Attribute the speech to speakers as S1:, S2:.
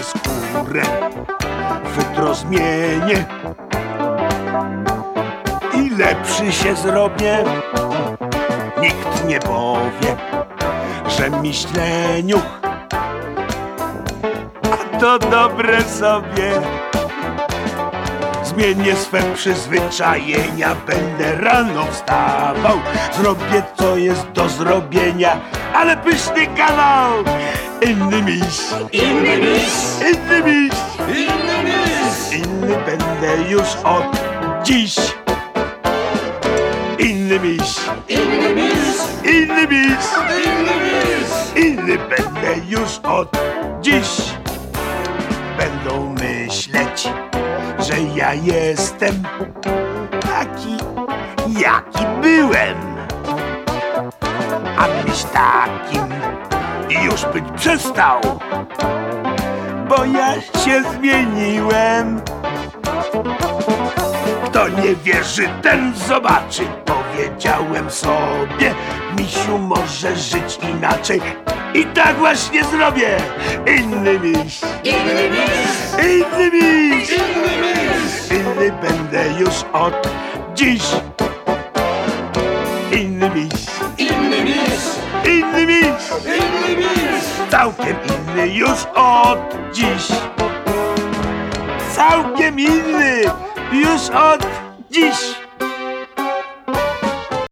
S1: moje skórę Wytro zmienię I lepszy się zrobię. Nikt nie powie, że mi A to dobre sobie. Zmienię swe przyzwyczajenia, będę rano wstawał Zrobię co jest do zrobienia, ale pyszny kawał Inny będę już od dziś. Inny miś,
S2: inny miś,
S1: inny miś,
S2: inny miś.
S1: inny będę już od dziś. Będą myśleć, że ja jestem taki, jaki byłem. A być takim już być przestał, bo ja się zmieniłem. Kto nie wierzy, ten zobaczy. Powiedziałem sobie, misiu może żyć inaczej. I tak właśnie zrobię. Inny miś,
S2: Inny miś,
S1: inny miś,
S2: inny miś.
S1: inny będę już od dziś. Inny miś,
S2: Inny miś,
S1: inny miś,
S2: inny miś.
S1: Całkiem inny już od dziś. Całkiem inny już od.